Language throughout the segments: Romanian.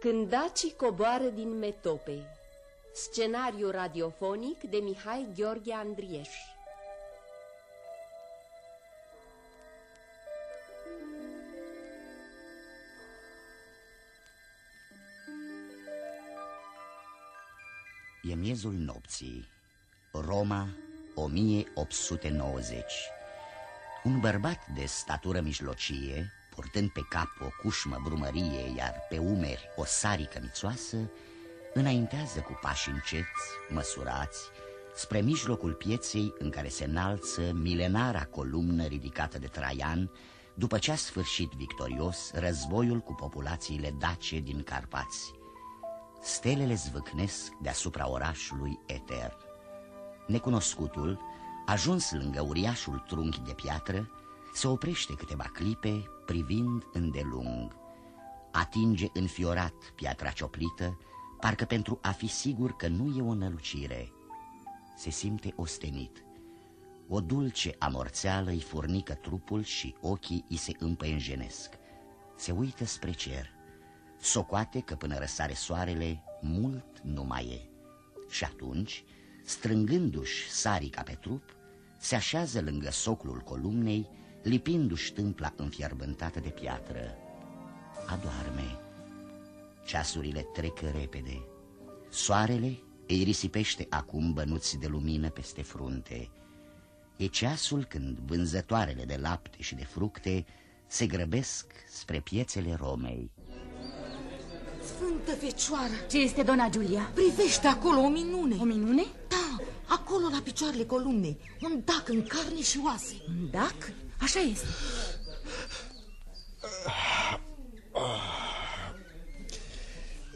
Când dacii coboară din metope. Scenariu radiofonic de Mihai Gheorghe Andrieș. E miezul nopții. Roma 1890 Un bărbat de statură mijlocie Purtând pe cap o cușmă brumărie Iar pe umeri o sarică mițoasă Înaintează cu pași înceți, măsurați Spre mijlocul pieței în care se înalță Milenara columnă ridicată de Traian După ce a sfârșit victorios Războiul cu populațiile dace din Carpați. Stelele zvâcnesc deasupra orașului etern Necunoscutul, ajuns lângă uriașul trunchi de piatră Se oprește câteva clipe privind îndelung. Atinge înfiorat piatra cioplită Parcă pentru a fi sigur că nu e o nălucire. Se simte ostenit. O dulce amorțeală îi furnică trupul și ochii îi se împăienjenesc. Se uită spre cer. Socoate că până răsare soarele mult nu mai e. Și atunci, strângându-și sarica pe trup Se așează lângă soclul columnei Lipindu-și tâmpla înfierbântată de piatră Adoarme Ceasurile trec repede Soarele îi risipește acum bănuți de lumină peste frunte E ceasul când vânzătoarele de lapte și de fructe Se grăbesc spre piețele Romei Sfântă Fecioară! Ce este, dona Giulia? Privește acolo o minune! O minune? Da, acolo la picioarele columnei Un dac în carne și oase Un dac? Așa este.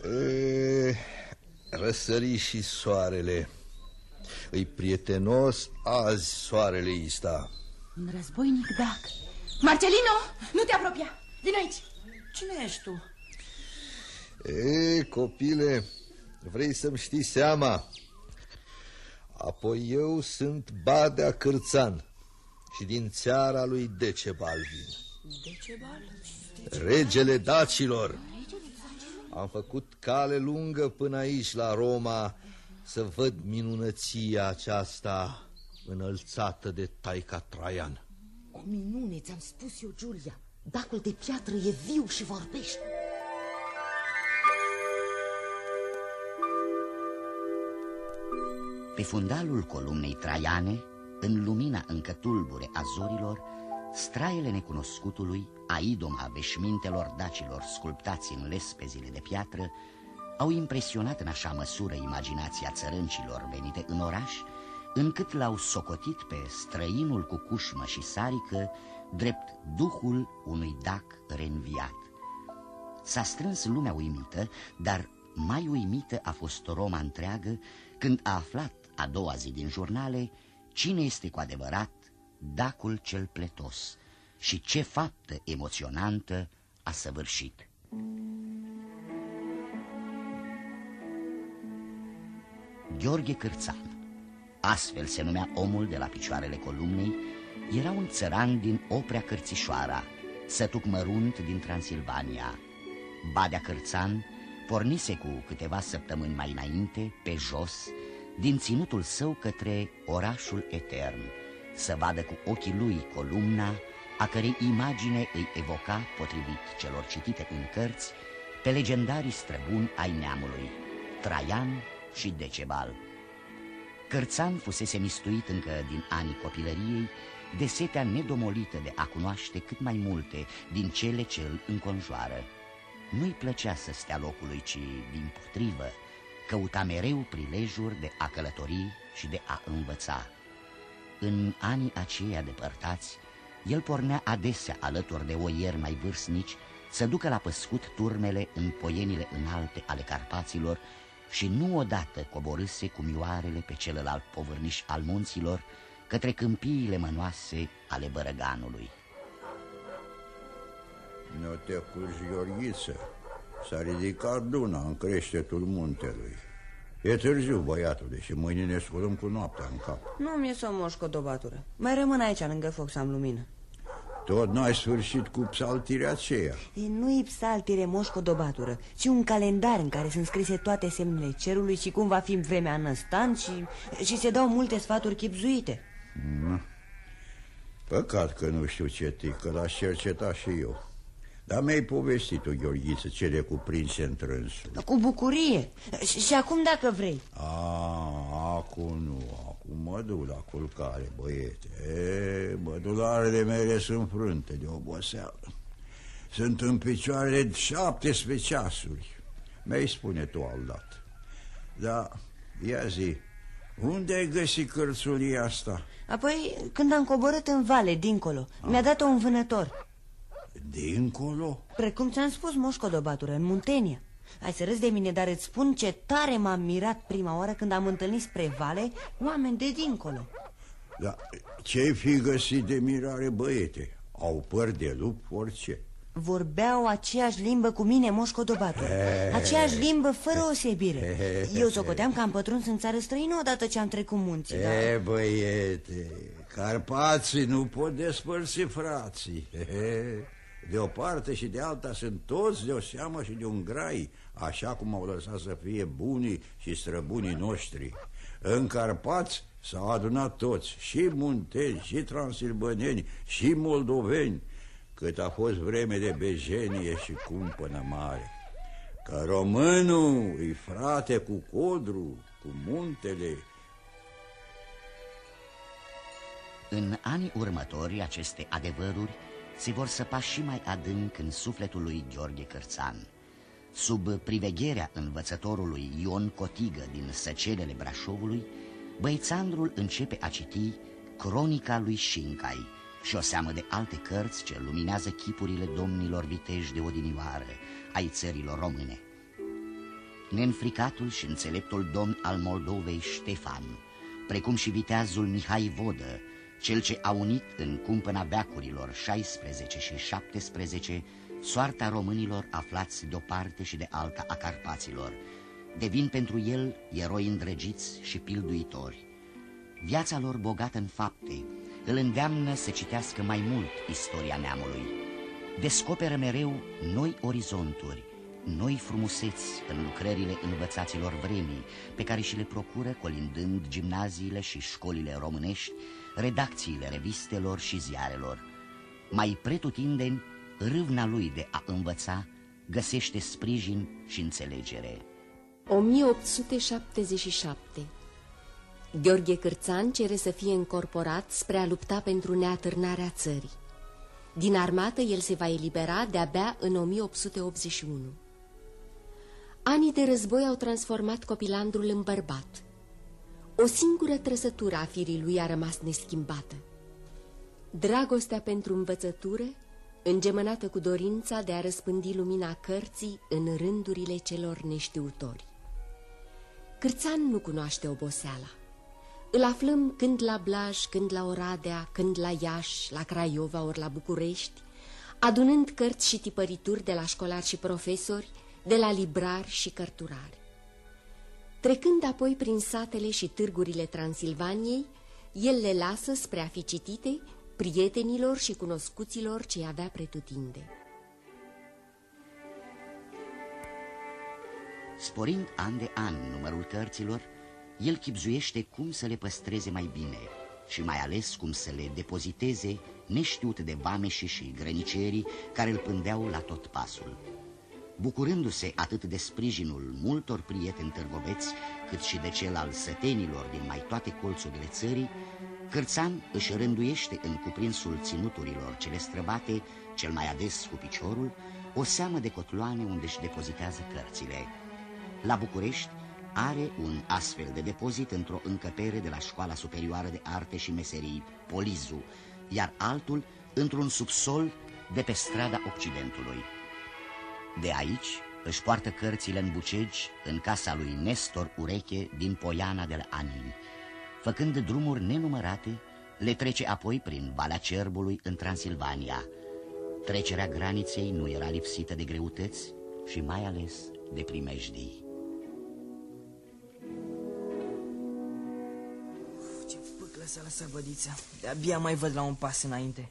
E, Răsări și soarele. Îi prietenos azi soarele ăsta. Un războinic dac Marcelino, nu te apropia. Vino aici. Cine ești tu? E, copile, vrei să-mi știi seama? Apoi eu sunt Badea Cârțan și din țara lui Decebal vin. Decebal? Regele dacilor. Am făcut cale lungă până aici la Roma să văd minunăția aceasta înălțată de taica Traian. O minune, ți-am spus eu, Giulia. Dacul de piatră e viu și vorbește. Pe fundalul columnei traiane, în lumina încă tulbure a zorilor, straiele necunoscutului, a idoma veșmintelor dacilor sculptați în lespezile de piatră, au impresionat în așa măsură imaginația țărâncilor venite în oraș, încât l-au socotit pe străinul cu cușmă și sarică drept duhul unui dac reînviat. S-a strâns lumea uimită, dar mai uimită a fost Roma întreagă când a aflat a doua zi din jurnale cine este cu adevărat dacul cel pletos și ce faptă emoționantă a săvârșit. Gheorghe Cârțan, astfel se numea omul de la picioarele columnei, era un țăran din Oprea Cărțișoara, sătuc mărunt din Transilvania. Badea Cârțan pornise cu câteva săptămâni mai înainte, pe jos, din ținutul său către orașul etern, să vadă cu ochii lui columna, a cărei imagine îi evoca, potrivit celor citite în cărți, pe legendarii străbuni ai neamului, Traian și Decebal. Cărțan fusese mistuit încă din anii copilăriei de setea nedomolită de a cunoaște cât mai multe din cele ce îl înconjoară. Nu-i plăcea să stea locului, ci, din potrivă, căuta mereu prilejuri de a călători și de a învăța. În anii aceia depărtați, el pornea adesea alături de oieri mai vârstnici să ducă la păscut turmele în poienile înalte ale Carpaților și nu odată coborâse cu mioarele pe celălalt povârniș al munților către câmpiile mănoase ale Bărăganului. Nu te culci, Gheorghiță. S-a ridicat Duna în creștetul muntelui. E târziu, băiatul, și mâine ne sculăm cu noaptea în cap. Nu mi-e să moș cu o dobatură. Mai rămân aici, lângă foc, să am lumină. Tot n-ai sfârșit cu psaltirea aceea e, Nu-i psaltire moșcodobatură Ci un calendar în care sunt scrise toate semnele cerului Și cum va fi vremea în ăstan și, și se dau multe sfaturi chipzuite mm. Păcat că nu știu ce că l-aș cerceta și eu dar mi-ai povestit-o, Gheorghiță, cele cuprinse în trânsul. Cu bucurie. Și, și acum dacă vrei. A, acum nu, acum mă duc la culcare, băiete. E, Bădularele mele sunt frânte de oboseală. Sunt în picioare de 17 ceasuri Mi-ai spune tu al dat. Da, ia zi, unde ai găsit cărțulia asta? Apoi, când am coborât în vale, dincolo, mi-a dat-o un vânător Dincolo? Precum ți-am spus, moșcodobatură, în Muntenia. Ai să râzi de mine, dar îți spun ce tare m-am mirat prima oară când am întâlnit spre vale oameni de dincolo. Da, ce-ai fi găsit de mirare, băiete? Au păr de lup, orice. Vorbeau aceeași limbă cu mine, moșcodobatul Aceeași limbă fără osebire Eu socoteam că am pătruns în țară străină odată ce am trecut munții E, da? băiete, Carpații nu pot despărți frații De o parte și de alta sunt toți de o seamă și de un grai Așa cum au lăsat să fie bunii și străbunii noștri. În Carpați s-au adunat toți Și munteni, și transilbăneni, și moldoveni Cât a fost vreme de bejenie și cumpănă mare. Că românul îi frate cu codru, cu muntele. În anii următori, aceste adevăruri se vor săpa și mai adânc în sufletul lui Gheorghe Cărțan. Sub privegherea învățătorului Ion Cotigă din Săcelele Brașovului, băițandrul începe a citi Cronica lui Șincai și o seamă de alte cărți ce luminează chipurile domnilor viteji de odinioară ai țărilor române. Neînfricatul și înțeleptul domn al Moldovei Ștefan, precum și viteazul Mihai Vodă, cel ce a unit în cumpăna beacurilor 16 și 17 soarta românilor aflați de o parte și de alta a Carpaților, devin pentru el eroi îndrăgiți și pilduitori. Viața lor bogată în fapte îl îndeamnă să citească mai mult istoria neamului. Descoperă mereu noi orizonturi, noi frumuseți în lucrările învățaților vremii, pe care și le procură colindând gimnaziile și școlile românești, redacțiile revistelor și ziarelor. Mai pretutindeni, râvna lui de a învăța găsește sprijin și înțelegere. 1877 Gheorghe Cârțan cere să fie încorporat spre a lupta pentru neatârnarea țării. Din armată el se va elibera de-abia în 1881. Anii de război au transformat copilandrul în bărbat. O singură trăsătură a firii lui a rămas neschimbată. Dragostea pentru învățătură, îngemănată cu dorința de a răspândi lumina cărții în rândurile celor neștiutori. Cârțan nu cunoaște oboseala. Îl aflăm când la Blaj, când la Oradea, când la Iași, la Craiova ori la București, adunând cărți și tipărituri de la școlari și profesori, de la librari și cărturari. Trecând apoi prin satele și târgurile Transilvaniei, el le lasă spre a fi citite prietenilor și cunoscuților ce avea pretutinde. Sporind an de an numărul cărților, el chipzuiește cum să le păstreze mai bine și mai ales cum să le depoziteze neștiut de vameșii și grănicerii care îl pândeau la tot pasul. Bucurându-se atât de sprijinul multor prieteni târgoveți, cât și de cel al sătenilor din mai toate colțurile țării, Cârțan își rânduiește în cuprinsul ținuturilor cele străbate, cel mai ades cu piciorul, o seamă de cotloane unde își depozitează cărțile. La București are un astfel de depozit într-o încăpere de la Școala Superioară de Arte și Meserii, Polizu, iar altul într-un subsol de pe strada Occidentului. De aici își poartă cărțile în bucegi în casa lui Nestor Ureche din Poiana de la Anin. Făcând drumuri nenumărate, le trece apoi prin Valea Cerbului în Transilvania. Trecerea graniței nu era lipsită de greutăți și mai ales de primejdii. Lăsa, lăsa, bădița. De-abia mai văd la un pas înainte.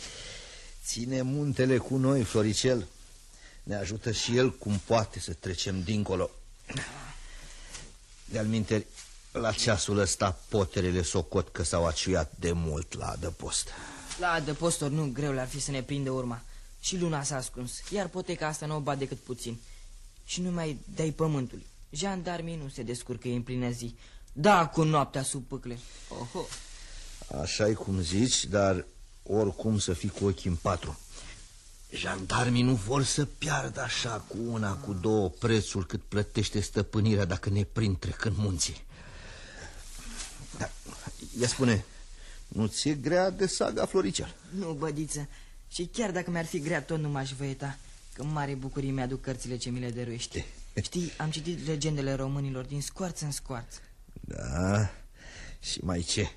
Ține muntele cu noi, Floricel. Ne ajută și el cum poate să trecem dincolo. De-al minteri, la ceasul ăsta poterele socot că s-au aciuiat de mult la adăpost. La adăposturi nu greu le-ar fi să ne prinde urma. Și luna s-a ascuns, iar poteca asta nu o bat decât puțin. Și nu mai dai pământului. Jandarmii nu se descurcă în plină zi. Da, cu noaptea sub pâcle. Oho. așa e cum zici, dar oricum să fii cu ochii în patru. Jandarmii nu vor să piardă așa cu una, cu două prețul cât plătește stăpânirea dacă ne prind trecând munții. Da, ia spune, nu ți-e grea de saga Floricel? Nu, bădiță. Și chiar dacă mi-ar fi grea, tot nu m-aș văieta. Că mare bucurie mi-aduc cărțile ce mi le dăruiești. Știi, am citit legendele românilor din scoarț în scoarț. Da, și mai ce?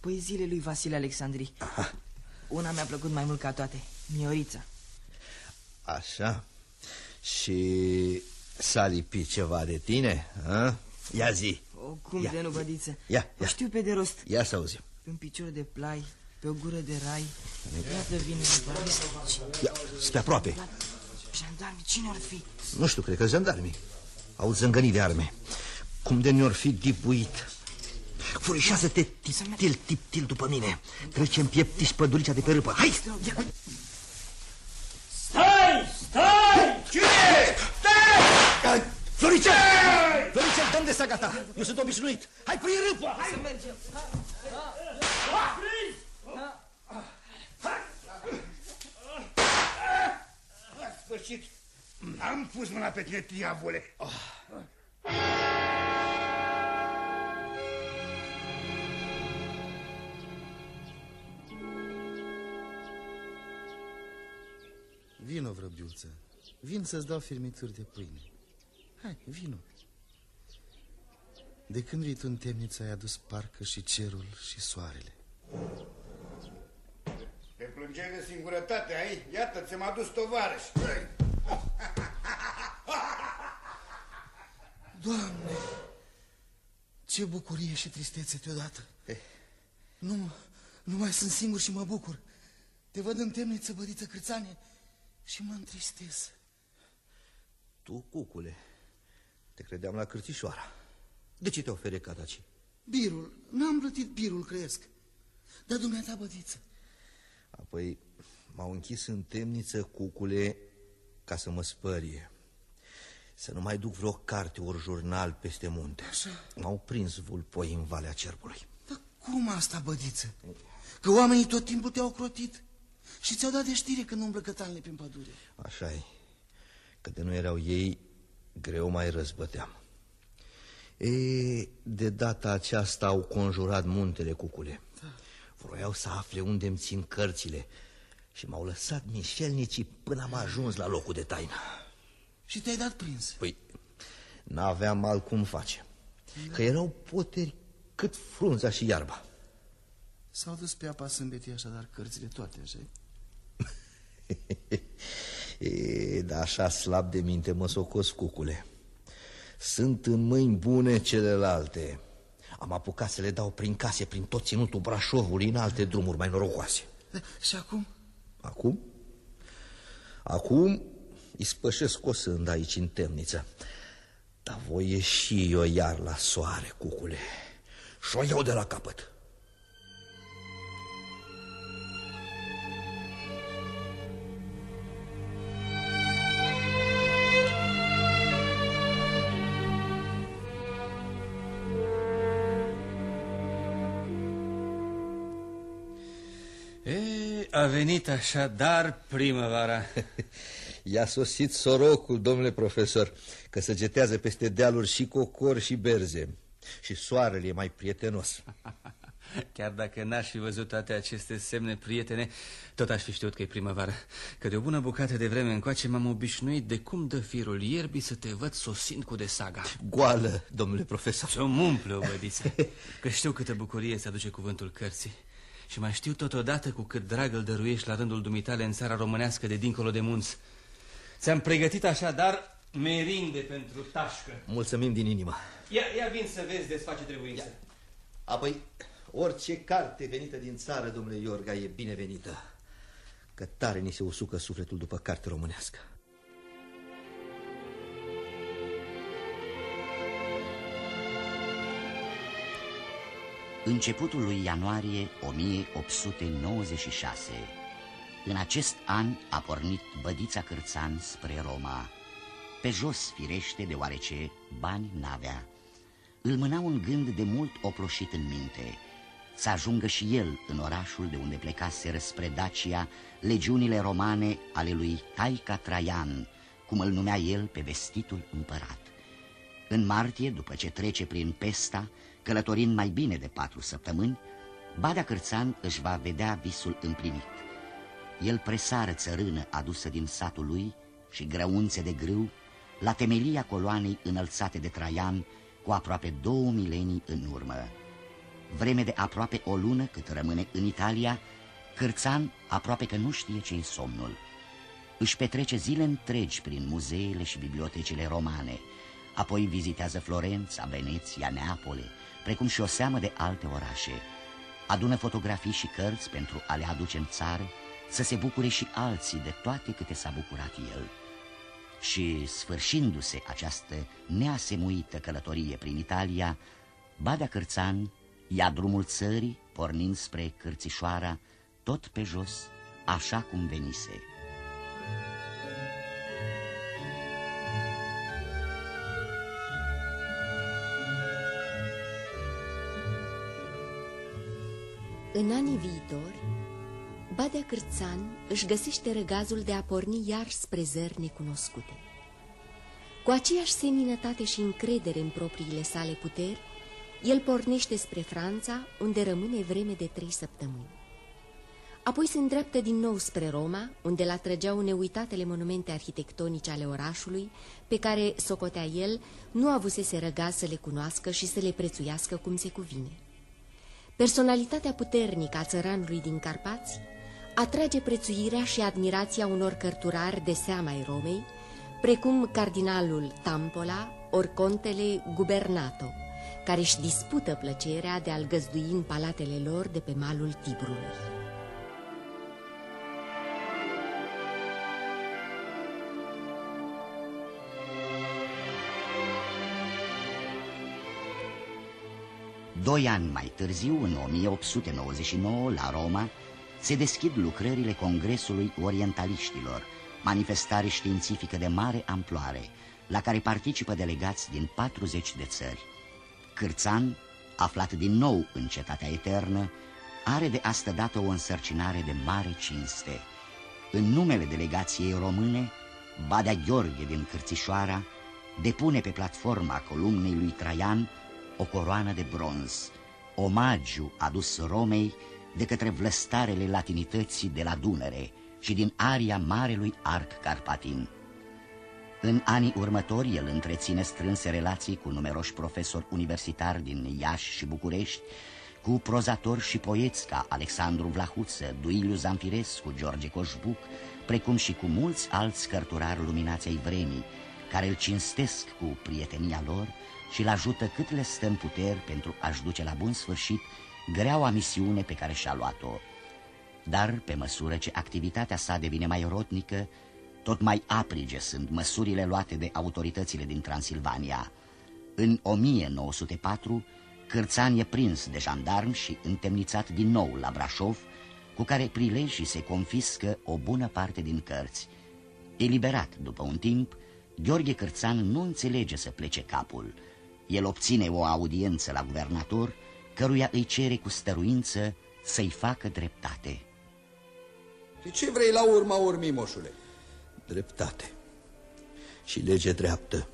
Poeziile lui Vasile Alexandri. Aha. Una mi-a plăcut mai mult ca toate. Miorița. Așa. Și s-a lipit ceva de tine? A? Ia zi. O, cum ia, de nu, bădiță? Ia, ia. O știu pe de rost. Ia să auzim. Pe un picior de plai, pe o gură de rai. Iată vine Ia, spre aproape. Jandarmi, cine ar fi? Nu știu, cred că jandarmii. Au zângănit de arme. Cum de ne-or fi dibuit. Furișează-te tiptil, tiptil după mine. Trecem pieptiși păduricea de pe râpă. Hai! Stai! Stai! Cine? Stai! Floricel! Floricel, dăm de saga ta. Eu sunt obișnuit. Hai, prin râpă! Hai să mergem! La sfârșit, am pus mâna pe tine, diavole. Oh. Vino, vrăbiuță. Vin să-ți dau firmituri de pâine. Hai, vino. De când vii tu în temniță ai adus parcă și cerul și soarele. Te plângeai de singurătate, ai? Iată, ți-am adus tovarăș. Doamne, ce bucurie și tristețe deodată. Nu, nu mai sunt singur și mă bucur. Te văd în temniță, bădiță Cârțane, și mă întristez. Tu, cucule, te credeam la cârțișoara. De ce te ofere cadaci? Birul, n-am plătit birul, cresc. Dar dumneata, bădiță. Apoi m-au închis în temniță, cucule, ca să mă spărie. Să nu mai duc vreo carte ori jurnal peste munte. M-au prins vulpoi în Valea Cerbului. Dar cum asta, bădiță? Că oamenii tot timpul te-au crotit și ți-au dat de știre când umblă cătalne prin pădure. așa e. Că de nu erau ei, greu mai răzbăteam. E, de data aceasta au conjurat muntele, cucule. Da. Vroiau să afle unde îmi țin cărțile și m-au lăsat mișelnicii până am ajuns la locul de taină. Și te-ai dat prins? Păi, n-aveam alt cum face. Da. Că erau poteri cât frunza și iarba. S-au dus pe apa sâmbetii așadar cărțile toate, așa E, da, așa slab de minte mă socos, cucule. Sunt în mâini bune celelalte. Am apucat să le dau prin case, prin tot ținutul Brașovului, în alte drumuri mai norocoase. Da, și acum? Acum? Acum îi spășesc cosând aici în temniță. Dar voi ieși eu iar la soare, cucule. Și o iau de la capăt. Venit așadar primăvara. I-a sosit sorocul, domnule profesor, că săgetează peste dealuri și cocor și berze. Și soarele e mai prietenos. Chiar dacă n-aș fi văzut toate aceste semne prietene, tot aș fi știut că e primăvară. Că de o bună bucată de vreme încoace m-am obișnuit de cum dă firul ierbii să te văd sosind cu de saga. Goală, domnule profesor. Să-mi umple o bădiță, că știu câtă bucurie îți aduce cuvântul cărții. Și mai știu totodată cu cât drag îl dăruiești la rândul dumitale în țara românească de dincolo de munți. Ți-am pregătit așadar merinde pentru tașcă. Mulțumim din inimă. Ia, ia vin să vezi desface trebuință. Ia. Apoi, Orice carte venită din țară, domnule Iorga, e binevenită. Că tare ni se usucă sufletul după carte românească. Începutul lui ianuarie 1896 În acest an a pornit bădița Cârțan spre Roma. Pe jos firește deoarece bani n-avea. Îl mâna un gând de mult oploșit în minte. Să ajungă și el în orașul de unde plecase spre Dacia Legiunile romane ale lui Taica Traian Cum îl numea el pe vestitul împărat. În martie, după ce trece prin Pesta Călătorind mai bine de patru săptămâni, Badea Cârțan își va vedea visul împlinit. El presară țărână adusă din satul lui și grăunțe de grâu la temelia coloanei înălțate de Traian cu aproape două milenii în urmă. Vreme de aproape o lună cât rămâne în Italia, Cârțan aproape că nu știe ce-i somnul. Își petrece zile întregi prin muzeele și bibliotecile romane, apoi vizitează Florența, Veneția, Neapole, precum și o seamă de alte orașe. Adună fotografii și cărți pentru a le aduce în țară, să se bucure și alții de toate câte s-a bucurat el. Și, sfârșindu-se această neasemuită călătorie prin Italia, Badea Cârțan ia drumul țării, pornind spre Cârțișoara, tot pe jos, așa cum venise. În anii viitori, Badea Cârțan își găsește răgazul de a porni iar spre zări necunoscute. Cu aceeași seninătate și încredere în propriile sale puteri, el pornește spre Franța, unde rămâne vreme de trei săptămâni. Apoi se îndreaptă din nou spre Roma, unde l atrăgeau neuitatele monumente arhitectonice ale orașului, pe care, socotea el, nu avusese răgaz să le cunoască și să le prețuiască cum se cuvine. Personalitatea puternică a țăranului din Carpați atrage prețuirea și admirația unor cărturari de seama ai Romei, precum cardinalul Tampola ori contele Gubernato, care își dispută plăcerea de a-l găzdui în palatele lor de pe malul Tibrului. Doi ani mai târziu, în 1899, la Roma, se deschid lucrările Congresului Orientaliștilor, manifestare științifică de mare amploare, la care participă delegați din 40 de țări. Cârțan, aflat din nou în cetatea eternă, are de astădată o însărcinare de mare cinste. În numele delegației române, Badea Gheorghe din Cârțișoara depune pe platforma columnei lui Traian o coroană de bronz, omagiu adus Romei de către vlăstarele latinității de la Dunăre și din aria Marelui Arc Carpatin. În anii următori, el întreține strânse relații cu numeroși profesori universitari din Iași și București, cu prozatori și poeți ca Alexandru Vlahuță, Duiliu Zamfirescu, George Coșbuc, precum și cu mulți alți cărturari luminați ai vremii, care îl cinstesc cu prietenia lor și îl ajută cât le stă în puteri pentru a-și duce la bun sfârșit greaua misiune pe care și-a luat-o. Dar, pe măsură ce activitatea sa devine mai rotnică, tot mai aprige sunt măsurile luate de autoritățile din Transilvania. În 1904, Cârțan e prins de jandarm și întemnițat din nou la Brașov, cu care prilejii se confiscă o bună parte din cărți. Eliberat după un timp, Gheorghe Cârțan nu înțelege să plece capul. El obține o audiență la guvernator, căruia îi cere cu stăruință să-i facă dreptate. Și ce vrei la urma urmii, moșule? Dreptate. Și lege dreaptă.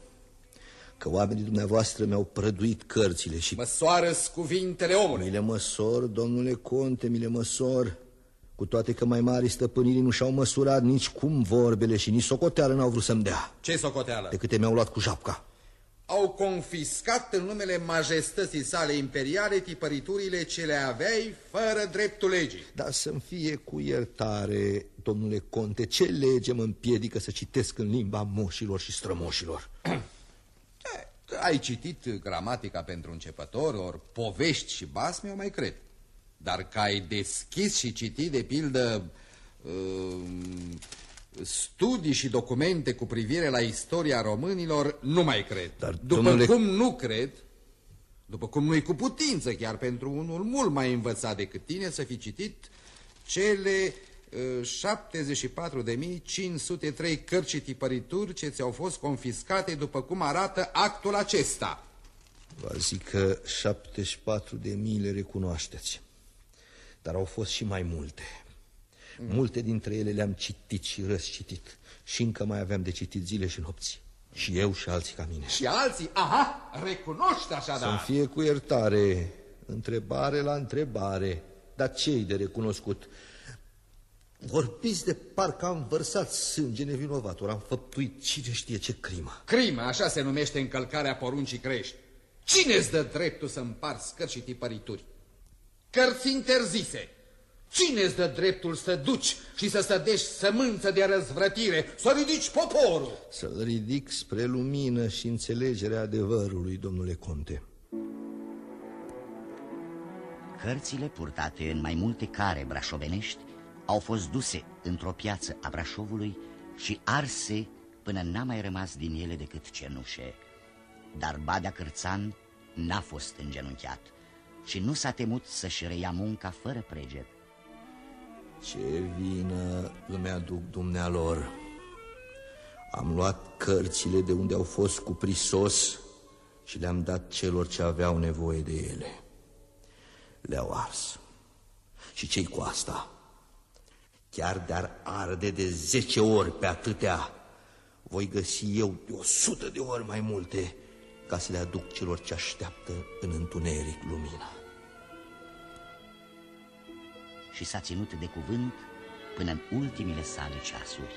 Că oamenii dumneavoastră mi-au prăduit cărțile și... măsoară cuvintele omului. Mi le măsor, domnule conte, mi le măsor. Cu toate că mai mari stăpânirii nu și-au măsurat nici cum vorbele și nici socoteală n-au vrut să-mi dea. Ce socoteală? De câte mi-au luat cu japca. Au confiscat în numele majestății sale imperiale tipăriturile ce le aveai fără dreptul legii. Dar să-mi fie cu iertare, domnule conte, ce lege mă împiedică să citesc în limba moșilor și strămoșilor? ai citit gramatica pentru începător, ori povești și basme, o mai cred. Dar că ai deschis și citit, de pildă, uh, studii și documente cu privire la istoria românilor, nu mai cred. Dar, După domnule... cum nu cred, după cum nu-i cu putință chiar pentru unul mult mai învățat decât tine să fi citit cele uh, 74.503 cărți și tipărituri ce ți-au fost confiscate după cum arată actul acesta. Vă zic că 74 de mii le recunoașteți. Dar au fost și mai multe. Mm. Multe dintre ele le-am citit și răscitit. Și încă mai aveam de citit zile și nopți. Și eu și alții ca mine. Și alții? Aha, recunoști așadar. Să-mi fie cu iertare, întrebare la întrebare. Dar ce-i de recunoscut? Vorbiți de parcă am vărsat sânge nevinovat, ori am făptuit cine știe ce crimă. Crimă, așa se numește încălcarea poruncii crești. Cine îți dă dreptul să împarți cărți și tipărituri? Cărți interzise. Cine îți dă dreptul să duci și să sădești sămânță de răzvrătire, să ridici poporul? Să-l ridic spre lumină și înțelegerea adevărului, domnule conte. Cărțile purtate în mai multe care brașovenești au fost duse într-o piață a Brașovului și arse până n-a mai rămas din ele decât cenușe. Dar Badea Cârțan n-a fost îngenunchiat și nu s-a temut să-și reia munca fără preget. Ce vină îmi aduc dumnealor. Am luat cărțile de unde au fost cu prisos și le-am dat celor ce aveau nevoie de ele. Le-au ars. Și cei cu asta? Chiar de-ar arde de zece ori pe atâtea, voi găsi eu de o sută de ori mai multe ca să le aduc celor ce așteaptă în întuneric lumina. Și s-a ținut de cuvânt până în ultimile sale ceasuri.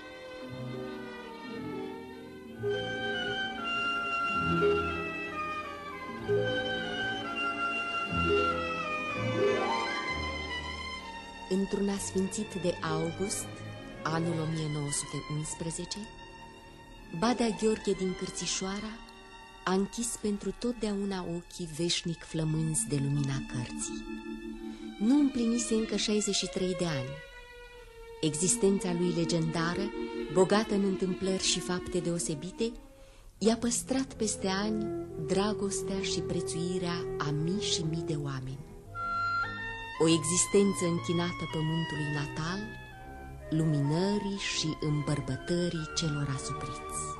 Într-un asfințit de august, anul 1911, Badea Gheorghe din Cârțișoara a închis pentru totdeauna ochii veșnic flămânzi de lumina cărții. Nu împlinise încă 63 de ani. Existența lui legendară, bogată în întâmplări și fapte deosebite, i-a păstrat peste ani dragostea și prețuirea a mii și mii de oameni. O existență închinată pământului natal, luminării și îmbărbătării celor asupriți.